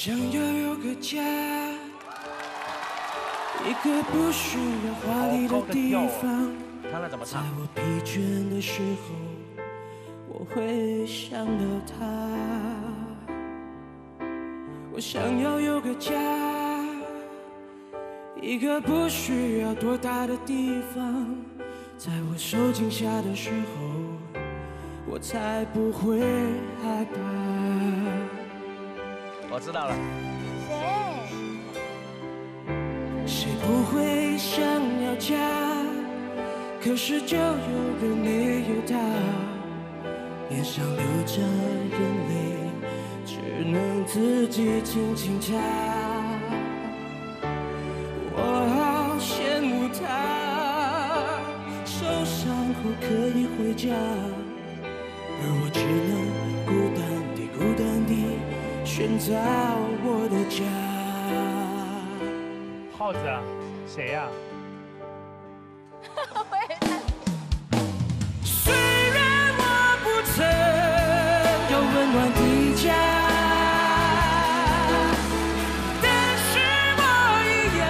想要有个家，一个不需要华丽的地方。在我疲倦的时候，我会想到他。我想要有个家，一个不需要多大的地方。在我受惊吓的时候，我才不会害怕。我知道了。谁？谁不会想要家？可是就有人没有他，脸上流着眼泪，只能自己轻轻擦。我好羡慕他，受伤后可以回家，而我只能孤单地、孤单地。寻找我的家。耗子，谁呀？虽然我不曾有温暖的家，但是我一样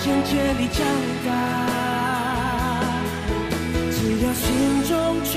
渐渐地长大。只要心中充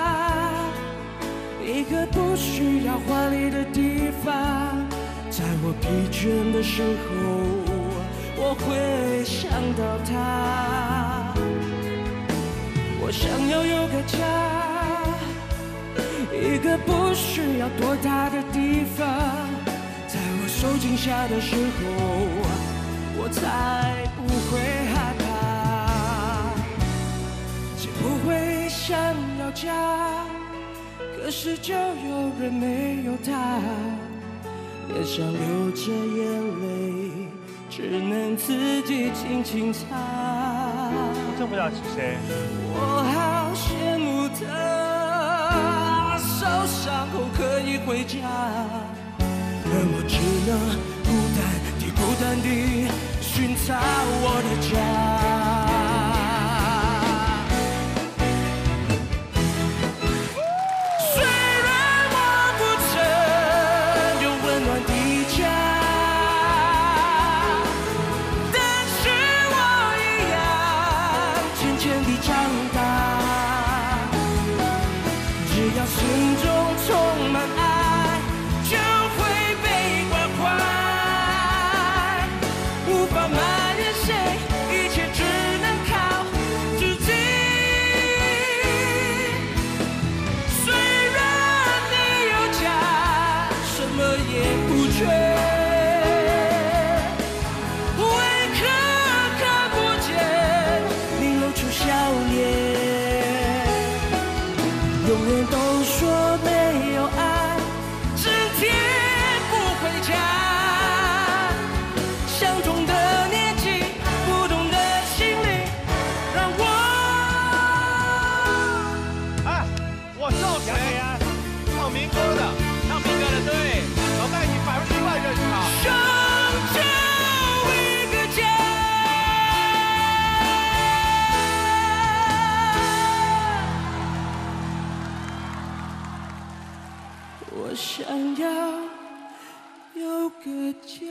一个不需要华丽的地方，在我疲倦的时候，我会想到他。我想要有个家，一个不需要多大的地方，在我受惊吓的时候，我才不会害怕。会想要家，可是就有人没有他，脸上流着眼泪，只能自己轻轻擦。这不知道是谁。我好羡慕他，受伤后可以回家，而我只能孤单地、孤单地寻找心中想要有个家。